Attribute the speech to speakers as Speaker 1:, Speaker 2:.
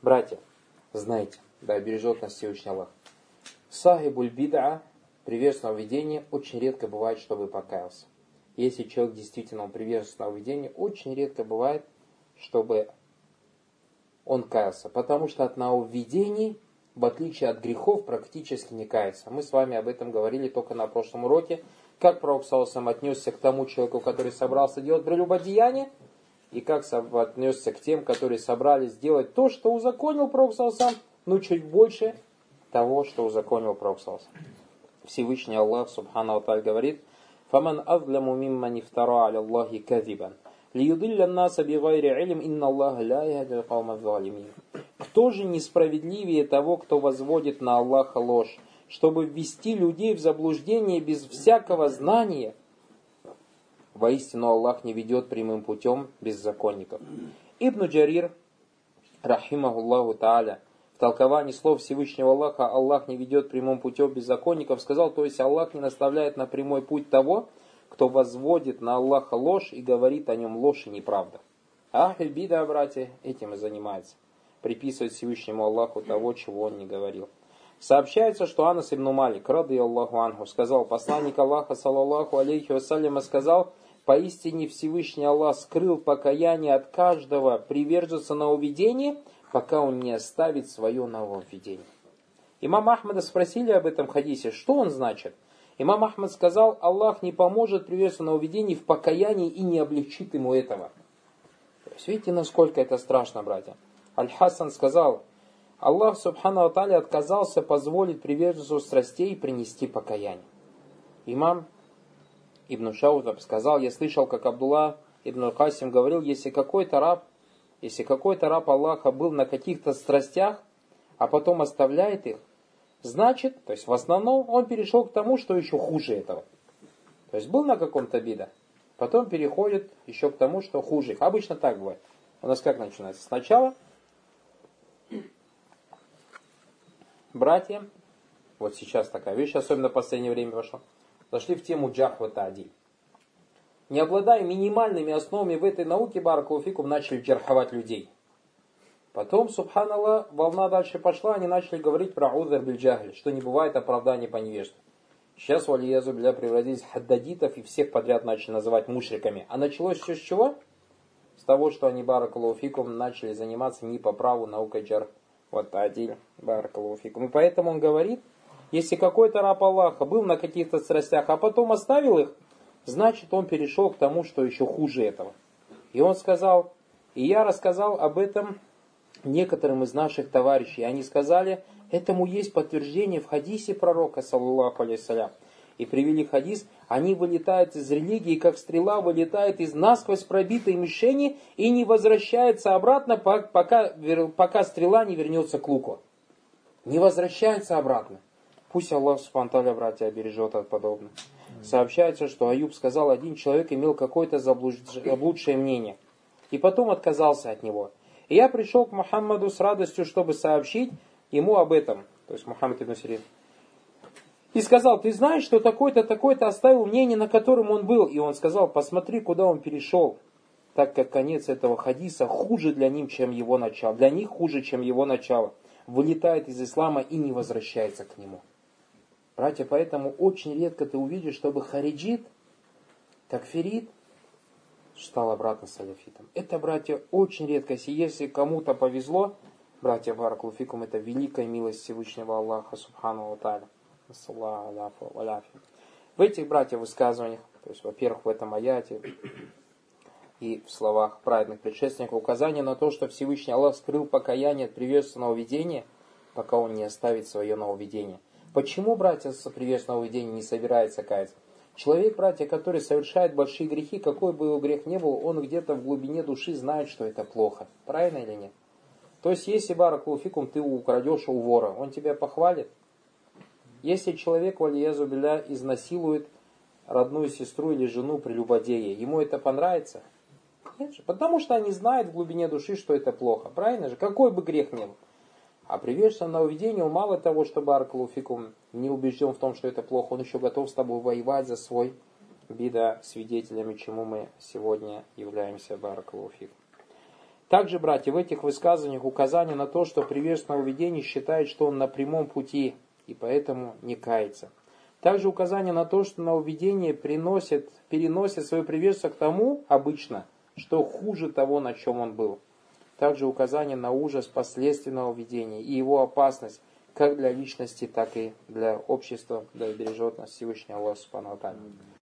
Speaker 1: Братья, знайте, да бережет нас Всевышний Аллах. Сахибуль бида, приверженец нововведения, очень редко бывает, чтобы покаялся. Если человек действительно приверженец нововведения, очень редко бывает, чтобы он каялся. Потому что от нововведений, в отличие от грехов, практически не кается. Мы с вами об этом говорили только на прошлом уроке. Как пророк Саусам отнесся к тому человеку, который собрался делать прелюбодеяние, и как отнесся к тем, которые собрались сделать то, что узаконил пророк Саусам, ну чуть больше того, что узаконил пророк Саусам. Всевышний Аллах, Субхану Аталь, говорит, «Фаман азляму мимма нифтара аля Аллахи казибан». Лиюдилля наса бигайри илм, инна Аллах ля ядил каума Кто же несправедливее того, кто возводит на Аллаха ложь, чтобы ввести людей в заблуждение без всякого знания? Воистину Аллах не ведет прямым путем беззаконников. Ибн Джарир, рахимахуллаху тааля, в толковании слов Всевышнего Аллаха Аллах не ведет прямым путем беззаконников, сказал, то есть Аллах не наставляет на прямой путь того, кто возводит на Аллаха ложь и говорит о нем ложь и неправда. А бида, братья, этим и занимается. Приписывает Всевышнему Аллаху того, чего он не говорил. Сообщается, что Анас ибн Малик, рады Аллаху Анху, сказал, посланник Аллаха, саллаллаху алейхи вассаляма, сказал, поистине Всевышний Аллах скрыл покаяние от каждого приверженца на пока он не оставит свое нововведение. Имам Ахмада спросили об этом хадисе, что он значит – Имам Ахмад сказал, Аллах не поможет приверженцу на в покаянии и не облегчит ему этого. То есть, видите, насколько это страшно, братья. Аль-Хасан сказал, Аллах, Субхану Атали, отказался позволить приверженцу страстей принести покаяние. Имам Ибн Шаутаб сказал, я слышал, как Абдулла Ибн Хасим говорил, если какой-то раб, если какой-то раб Аллаха был на каких-то страстях, а потом оставляет их, Значит, то есть в основном он перешел к тому, что еще хуже этого. То есть был на каком-то бида, потом переходит еще к тому, что хуже. Обычно так бывает. У нас как начинается? Сначала братья, вот сейчас такая вещь, особенно в последнее время вошла, зашли в тему джахва та'диль. Не обладая минимальными основами в этой науке, Баракулуфикум начали джарховать людей. Потом, субханаллах, волна дальше пошла, они начали говорить про узер бильджахль, что не бывает оправдания по невежеству. Сейчас валиязу бля превратились в хаддадитов и всех подряд начали называть мушриками. А началось все с чего? С того, что они баракалуфикум начали заниматься не по праву наукой джар. Вот адиль баракалуфикум. И поэтому он говорит, если какой-то раб Аллаха был на каких-то страстях, а потом оставил их, значит он перешел к тому, что еще хуже этого. И он сказал, и я рассказал об этом некоторым из наших товарищей. Они сказали, этому есть подтверждение в хадисе пророка, саллаху алейсалям. И привели хадис, они вылетают из религии, как стрела вылетает из насквозь пробитой мишени и не возвращается обратно, пока, пока стрела не вернется к луку. Не возвращается обратно. Пусть Аллах Субтитры, братья, бережет от подобного. Сообщается, что Аюб сказал, один человек имел какое-то заблудшее мнение. И потом отказался от него. И я пришел к Мухаммаду с радостью, чтобы сообщить ему об этом. То есть Мухаммад ибн Сирин. И сказал, ты знаешь, что такой-то, такой-то оставил мнение, на котором он был. И он сказал, посмотри, куда он перешел. Так как конец этого хадиса хуже для них, чем его начало. Для них хуже, чем его начало. Вылетает из ислама и не возвращается к нему. Братья, поэтому очень редко ты увидишь, чтобы хариджит, такфирит, стал обратно саляфитом. Это, братья, очень редкость. И если кому-то повезло, братья Баракулфикум, это великая милость Всевышнего Аллаха, Субхану Тааля. В этих, братья, высказываниях, то есть, во-первых, в этом аяте и в словах праведных предшественников, указание на то, что Всевышний Аллах скрыл покаяние от приветственного видения, пока он не оставит свое нововведение. Почему, братья, с приветственного видения не собирается каяться? Человек, братья, который совершает большие грехи, какой бы его грех ни был, он где-то в глубине души знает, что это плохо. Правильно или нет? То есть, если баракулуфикум ты украдешь у вора, он тебя похвалит? Если человек, валиязу биля, изнасилует родную сестру или жену прелюбодея, ему это понравится? Нет же, потому что они знают в глубине души, что это плохо. Правильно же? Какой бы грех ни был. А приверженный на уведение, мало того, что Баракалуфикум не убежден в том, что это плохо, он еще готов с тобой воевать за свой бида, свидетелями чему мы сегодня являемся Баракалуфикум. Также, братья, в этих высказываниях указание на то, что приверженец нововведений считает, что он на прямом пути, и поэтому не кается. Также указание на то, что нововведение приносит, переносит свою приверженность к тому, обычно, что хуже того, на чем он был. Также указание на ужас последственного видения и его опасность, как для личности, так и для общества, да и бережет нас Всевышний Аллах Субхану